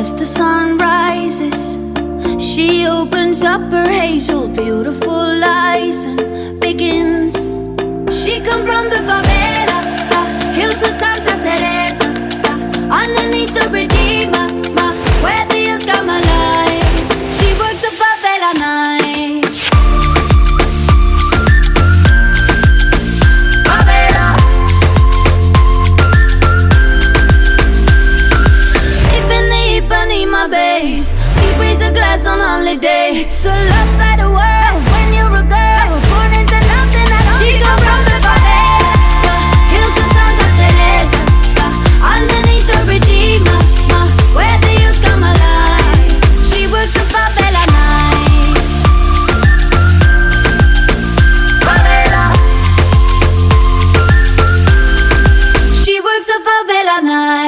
As the sun rises, she opens up her hazel, beautiful eyes and begins. She come from the favela, my base. We raise a glass on holiday. It's a lopsided world when you're a girl. Born into nothing at all. She come from the favela, hills to Santa Teresa. Underneath the redeemer, where the youth come alive. She favela night. Favela. She works the favela night.